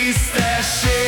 release that shit.